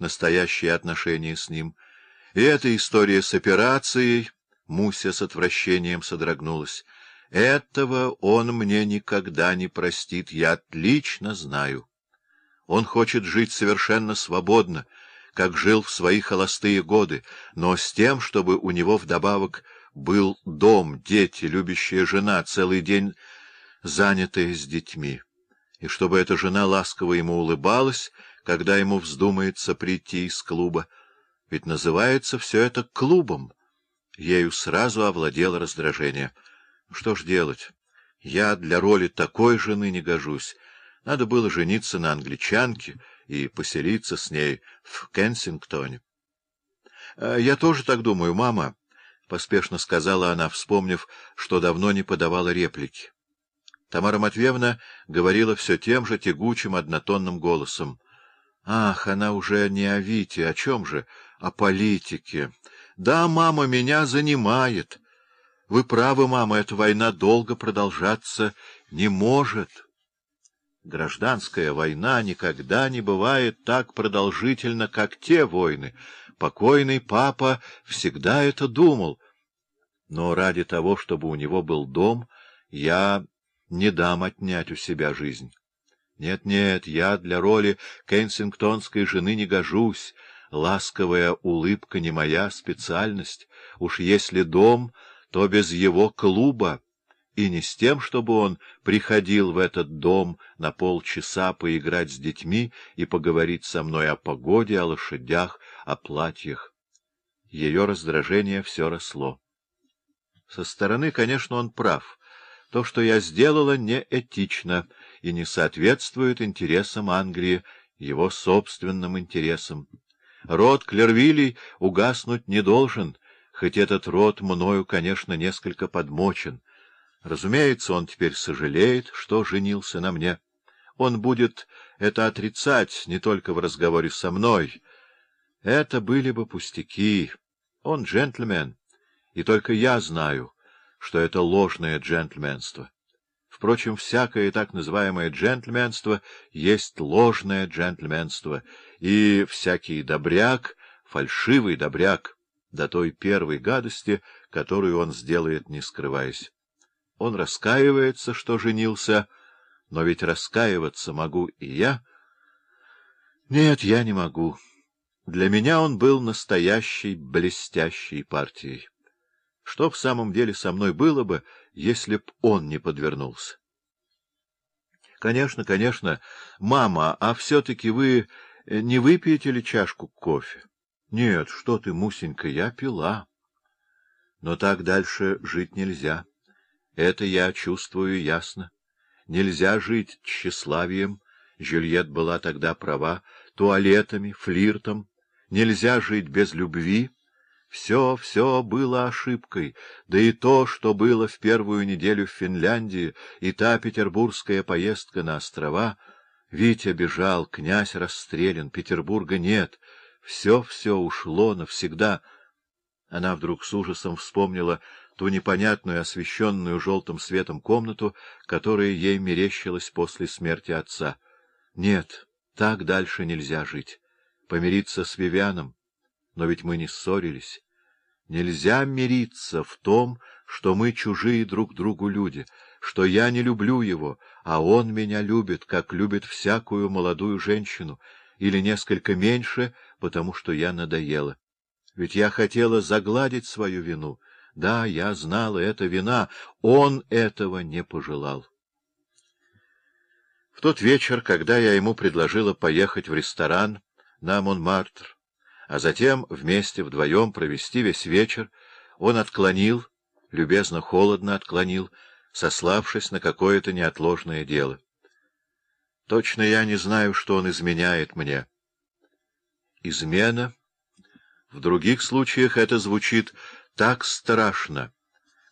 настоящие отношения с ним. И эта история с операцией, Муся с отвращением содрогнулась, этого он мне никогда не простит, я отлично знаю. Он хочет жить совершенно свободно, как жил в свои холостые годы, но с тем, чтобы у него вдобавок был дом, дети, любящая жена, целый день занятая с детьми, и чтобы эта жена ласково ему улыбалась, когда ему вздумается прийти из клуба. Ведь называется все это клубом. Ею сразу овладело раздражение. Что ж делать? Я для роли такой жены не гожусь. Надо было жениться на англичанке и поселиться с ней в Кенсингтоне. «Э, — Я тоже так думаю, мама, — поспешно сказала она, вспомнив, что давно не подавала реплики. Тамара Матвеевна говорила все тем же тягучим однотонным голосом. — Ах, она уже не о Вите, о чем же? О политике. Да, мама, меня занимает. Вы правы, мама, эта война долго продолжаться не может. Гражданская война никогда не бывает так продолжительно, как те войны. Покойный папа всегда это думал. Но ради того, чтобы у него был дом, я не дам отнять у себя жизнь. Нет-нет, я для роли кенсингтонской жены не гожусь. Ласковая улыбка не моя специальность. Уж если дом, то без его клуба. И не с тем, чтобы он приходил в этот дом на полчаса поиграть с детьми и поговорить со мной о погоде, о лошадях, о платьях. Ее раздражение все росло. Со стороны, конечно, он прав — то, что я сделала, неэтично и не соответствует интересам Англии, его собственным интересам. Род Клервилей угаснуть не должен, хоть этот род мною, конечно, несколько подмочен. Разумеется, он теперь сожалеет, что женился на мне. Он будет это отрицать не только в разговоре со мной. Это были бы пустяки. Он джентльмен, и только я знаю — что это ложное джентльменство. Впрочем, всякое так называемое джентльменство есть ложное джентльменство, и всякий добряк — фальшивый добряк, до той первой гадости, которую он сделает, не скрываясь. Он раскаивается, что женился, но ведь раскаиваться могу и я. Нет, я не могу. Для меня он был настоящей блестящей партией. Что в самом деле со мной было бы, если б он не подвернулся? — Конечно, конечно. Мама, а все-таки вы не выпьете ли чашку кофе? — Нет, что ты, Мусенька, я пила. Но так дальше жить нельзя. Это я чувствую ясно. Нельзя жить тщеславием, Жюльет была тогда права, туалетами, флиртом. Нельзя жить без любви, все, все было ошибкой, да и то, что было в первую неделю в Финляндии, и та петербургская поездка на острова. Витя бежал, князь расстрелян, Петербурга нет. Все-все ушло навсегда. Она вдруг с ужасом вспомнила ту непонятную, освещенную желтым светом комнату, которая ей мерещилась после смерти отца. Нет, так дальше нельзя жить. Помириться с Вивианом, но ведь мы не ссорились. Нельзя мириться в том, что мы чужие друг другу люди, что я не люблю его, а он меня любит, как любит всякую молодую женщину, или несколько меньше, потому что я надоела. Ведь я хотела загладить свою вину. Да, я знала, это вина, он этого не пожелал. В тот вечер, когда я ему предложила поехать в ресторан на Монмартр, а затем вместе вдвоем провести весь вечер, он отклонил, любезно холодно отклонил, сославшись на какое-то неотложное дело. Точно я не знаю, что он изменяет мне. Измена. В других случаях это звучит так страшно.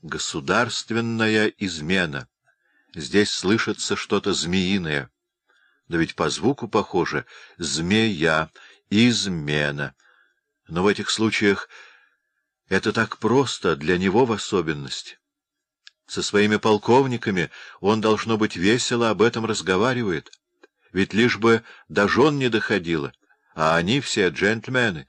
Государственная измена. Здесь слышится что-то змеиное. Да ведь по звуку похоже «змея», «измена». Но в этих случаях это так просто, для него в особенности. Со своими полковниками он, должно быть, весело об этом разговаривает. Ведь лишь бы до жен не доходило, а они все джентльмены.